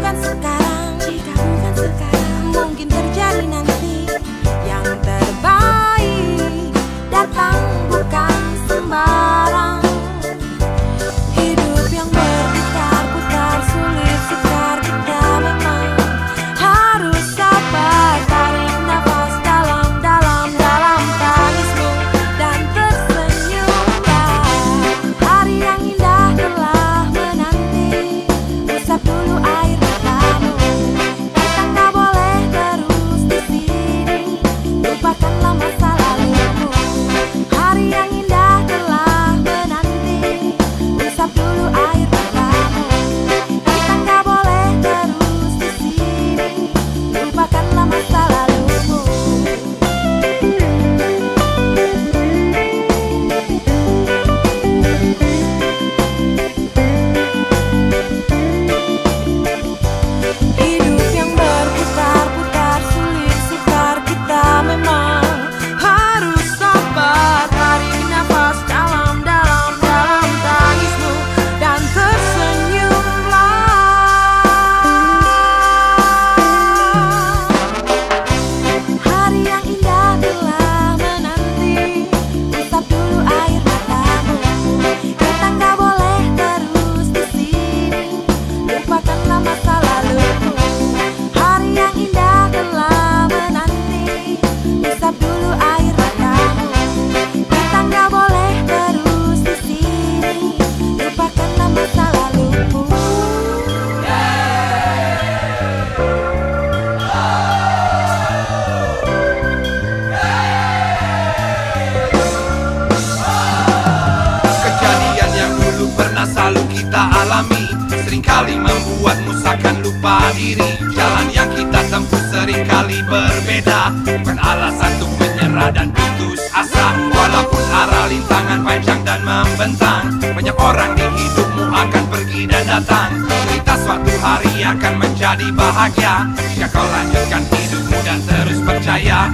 bukan sekarang jika sering kali membuatmu seakan lupa diri. Jalan yang kita tempuh sering kali berbeda. Bukan alasan untuk menyerah dan putus asa. Walaupun arah lintangan panjang dan membentang Banyak orang di hidupmu akan pergi dan datang. Cerita suatu hari akan menjadi bahagia. Jika kau lanjutkan hidupmu dan terus percaya